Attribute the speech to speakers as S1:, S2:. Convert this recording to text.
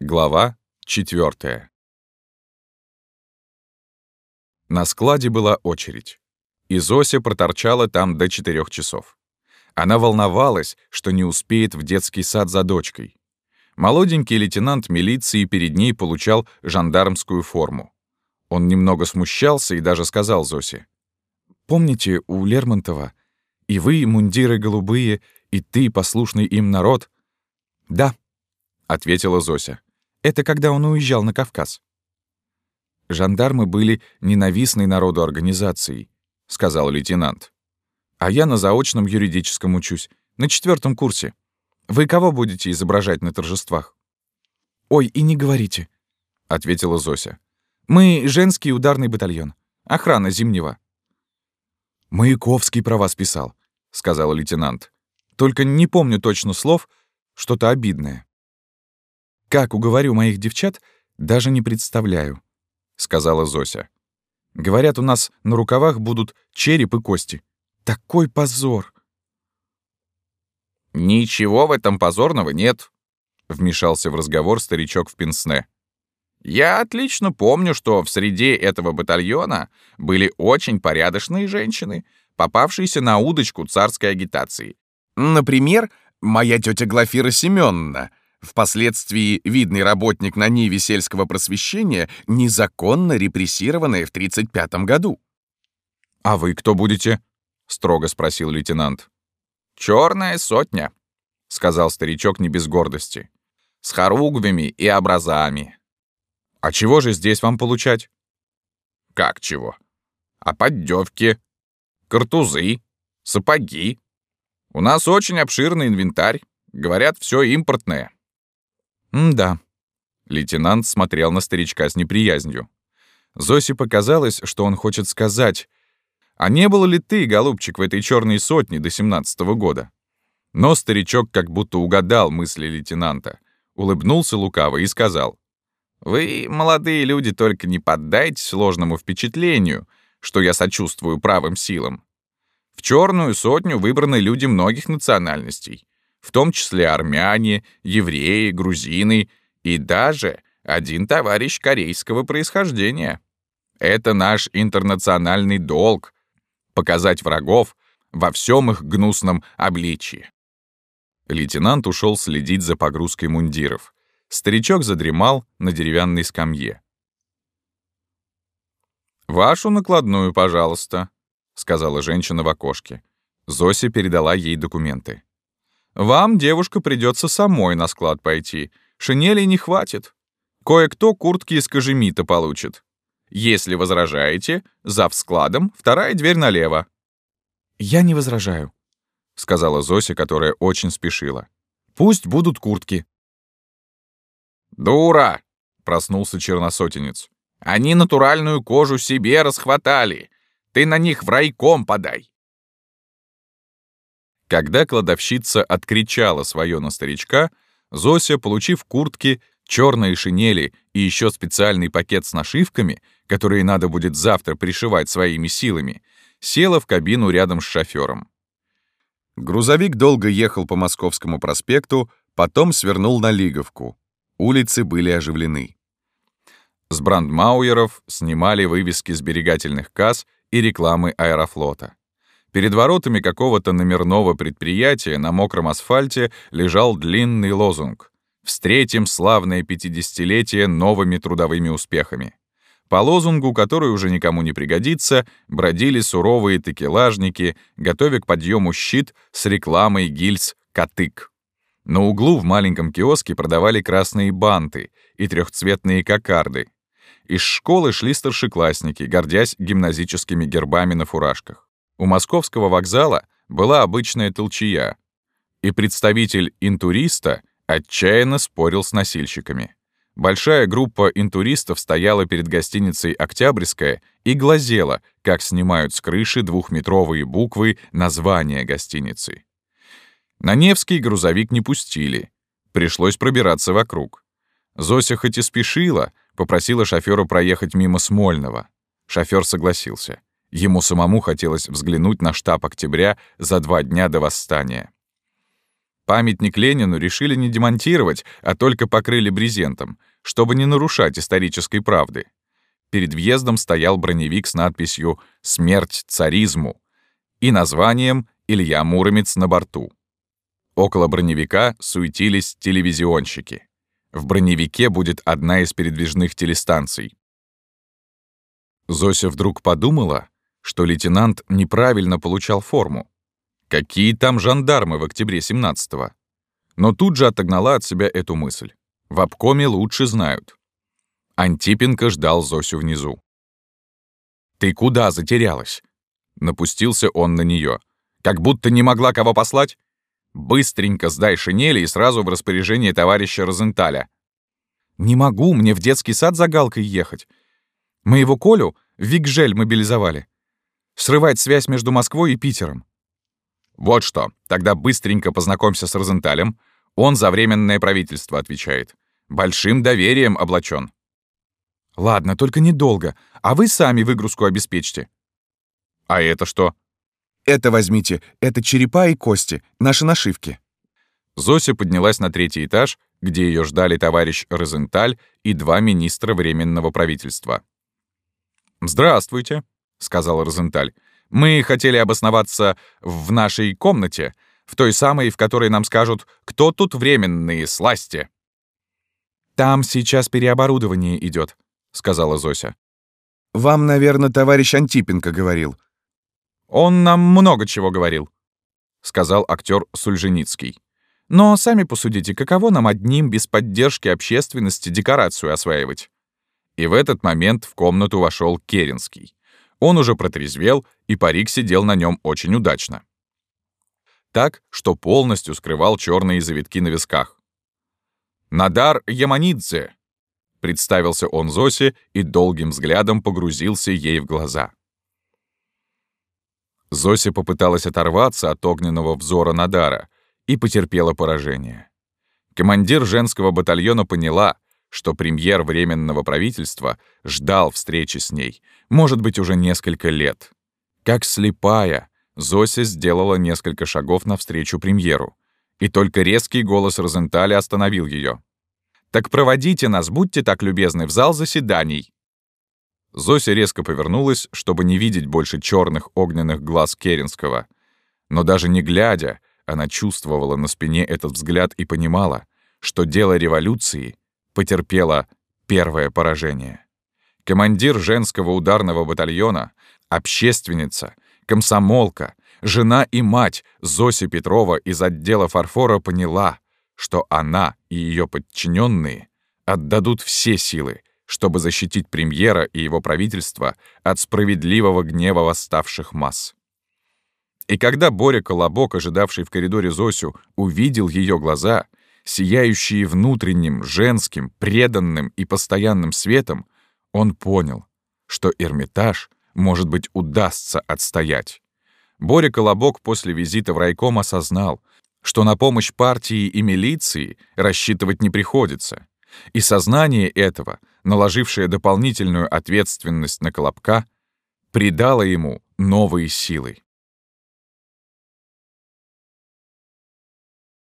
S1: Глава 4. На складе была очередь. И Зося проторчала там до четырех часов. Она волновалась, что не успеет в детский сад за дочкой. Молоденький лейтенант милиции перед ней получал жандармскую форму. Он немного смущался и даже сказал Зосе. «Помните, у Лермонтова и вы, мундиры голубые, и ты, послушный им народ?» «Да», — ответила Зося. Это когда он уезжал на Кавказ. «Жандармы были ненавистной народу организацией», — сказал лейтенант. «А я на заочном юридическом учусь, на четвертом курсе. Вы кого будете изображать на торжествах?» «Ой, и не говорите», — ответила Зося. «Мы женский ударный батальон. Охрана Зимнего». «Маяковский про вас писал», — сказал лейтенант. «Только не помню точно слов, что-то обидное». Как уговорю моих девчат, даже не представляю, сказала Зося. Говорят, у нас на рукавах будут череп и кости. Такой позор.
S2: Ничего в этом позорного нет, вмешался в разговор старичок в пенсне. Я отлично помню, что в среде этого батальона были очень порядочные женщины, попавшиеся на удочку царской агитации. Например, моя тетя Глафира Семеновна, впоследствии видный работник на Ниве сельского просвещения, незаконно репрессированная в 1935 году.
S1: «А вы кто будете?» — строго спросил лейтенант.
S2: «Черная сотня», — сказал старичок не без гордости. «С хоругвями и образами».
S1: «А чего же здесь вам получать?»
S2: «Как чего? А поддевки, картузы, сапоги. У нас очень обширный инвентарь. Говорят, все импортное».
S1: «М-да». Лейтенант смотрел на старичка с неприязнью. Зосе показалось, что он хочет сказать, «А не было ли ты, голубчик, в этой черной сотне до семнадцатого года?» Но старичок как будто угадал мысли лейтенанта, улыбнулся лукаво и сказал, «Вы, молодые люди, только не поддайтесь ложному впечатлению, что я сочувствую правым силам. В черную сотню выбраны люди многих национальностей в том числе армяне, евреи, грузины и даже один товарищ корейского происхождения. Это наш интернациональный долг — показать врагов во всем их гнусном обличии. Лейтенант ушел следить за погрузкой мундиров. Старичок задремал на деревянной скамье. «Вашу накладную, пожалуйста», — сказала женщина в окошке. Зося передала ей документы. Вам, девушка, придется самой на склад пойти. Шинелей не хватит. Кое-кто куртки из кожемита получит. Если возражаете, за складом, вторая дверь налево». «Я не возражаю», — сказала Зося, которая очень спешила. «Пусть будут куртки».
S2: «Дура!» — проснулся черносотенец. «Они натуральную кожу себе расхватали. Ты на них в райком подай».
S1: Когда кладовщица откричала свое на старичка, Зося, получив куртки, черные шинели и еще специальный пакет с нашивками, которые надо будет завтра пришивать своими силами, села в кабину рядом с шофером. Грузовик долго ехал по Московскому проспекту, потом свернул на Лиговку. Улицы были оживлены. С брандмауеров снимали вывески сберегательных касс и рекламы аэрофлота. Перед воротами какого-то номерного предприятия на мокром асфальте лежал длинный лозунг «Встретим славное пятидесятилетие новыми трудовыми успехами». По лозунгу, который уже никому не пригодится, бродили суровые текелажники, готовя к подъему щит с рекламой гильз «Катык». На углу в маленьком киоске продавали красные банты и трехцветные кокарды. Из школы шли старшеклассники, гордясь гимназическими гербами на фуражках. У московского вокзала была обычная толчья, и представитель интуриста отчаянно спорил с носильщиками. Большая группа интуристов стояла перед гостиницей «Октябрьская» и глазела, как снимают с крыши двухметровые буквы названия гостиницы. На Невский грузовик не пустили. Пришлось пробираться вокруг. Зося хоть и спешила, попросила шофера проехать мимо Смольного. Шофер согласился. Ему самому хотелось взглянуть на штаб октября за два дня до восстания. Памятник Ленину решили не демонтировать, а только покрыли брезентом, чтобы не нарушать исторической правды. Перед въездом стоял броневик с надписью «Смерть царизму» и названием «Илья Муромец на борту». Около броневика суетились телевизионщики. В броневике будет одна из передвижных телестанций. Зося вдруг подумала, что лейтенант неправильно получал форму. Какие там жандармы в октябре 17-го? Но тут же отогнала от себя эту мысль. В обкоме лучше знают. Антипенко ждал Зосю внизу. «Ты куда затерялась?» Напустился он на нее. «Как будто не могла кого послать? Быстренько сдай шинели и сразу в распоряжение товарища Розенталя». «Не могу, мне в детский сад за галкой ехать. Моего Колю в Викжель мобилизовали. Срывать связь между Москвой и Питером. «Вот что, тогда быстренько познакомься с Розенталем. Он за Временное правительство отвечает. Большим доверием облачен. «Ладно, только недолго. А вы сами выгрузку обеспечьте». «А это что?» «Это возьмите. Это черепа и кости. Наши нашивки». Зося поднялась на третий этаж, где ее ждали товарищ Розенталь и два министра Временного правительства. «Здравствуйте», — сказал Розенталь. Мы хотели обосноваться в нашей комнате, в той самой, в которой нам скажут, кто тут временные сласти. «Там сейчас переоборудование идет, сказала Зося.
S2: «Вам, наверное, товарищ Антипенко говорил».
S1: «Он нам много чего говорил», — сказал актер Сульженицкий. «Но сами посудите, каково нам одним без поддержки общественности декорацию осваивать?» И в этот момент в комнату вошел Керенский. Он уже протрезвел, и парик сидел на нем очень удачно. Так, что полностью скрывал черные завитки на висках. «Надар Яманидзе!» — представился он Зосе и долгим взглядом погрузился ей в глаза. Зося попыталась оторваться от огненного взора Надара и потерпела поражение. Командир женского батальона поняла — что премьер Временного правительства ждал встречи с ней, может быть, уже несколько лет. Как слепая, Зося сделала несколько шагов навстречу премьеру, и только резкий голос Розенталя остановил ее. «Так проводите нас, будьте так любезны, в зал заседаний!» Зося резко повернулась, чтобы не видеть больше черных огненных глаз Керенского. Но даже не глядя, она чувствовала на спине этот взгляд и понимала, что дело революции потерпела первое поражение. Командир женского ударного батальона, общественница, комсомолка, жена и мать Зоси Петрова из отдела фарфора поняла, что она и ее подчиненные отдадут все силы, чтобы защитить премьера и его правительство от справедливого гнева восставших масс. И когда Боря Колобок, ожидавший в коридоре Зосю, увидел ее глаза — сияющие внутренним, женским, преданным и постоянным светом, он понял, что Эрмитаж, может быть, удастся отстоять. Боря Колобок после визита в райком осознал, что на помощь партии и милиции рассчитывать не приходится. И сознание этого, наложившее дополнительную ответственность на Колобка, придало ему новые силы.